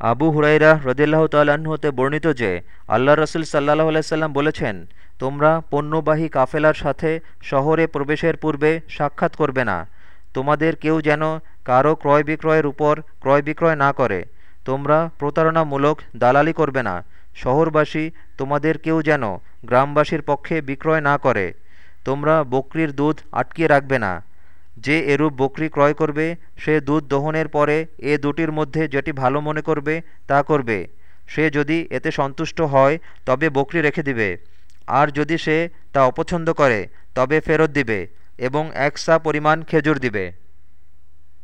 আবু হুরাইরা রদিল্লাহ হতে বর্ণিত যে, আল্লাহ রসুল সাল্লাহ আলাইসাল্লাম বলেছেন, তোমরা পণ্যবাহী কাফেলার সাথে শহরে প্রবেশের পূর্বে সাক্ষাৎ করবে না। তোমাদের কেউ যেন কারও ক্রয় বিক্রয়ের উপর ক্রয় বিক্রয় না করে। তোমরা প্রতারণামূলক দালালি করবে না। শহরবাসী তোমাদের কেউ যেন গ্রামবাসীর পক্ষে বিক্রয় না করে। তোমরা বকরির দুধ আটকিয়ে রাখবে না। যে এরূপ বকরি ক্রয় করবে, সে দুধ দহনের পরে এ দুটির মধ্যে যেটি ভালো মনে করবে, তা করবে। সে যদি এতে সন্তুষ্ট হয়, তবে বকরি রেখে দিবে। আর যদি সে তা অপছন্দ করে, তবে ফেরত দিবে এবং একসা পরিমাণ খেজুর দিবে।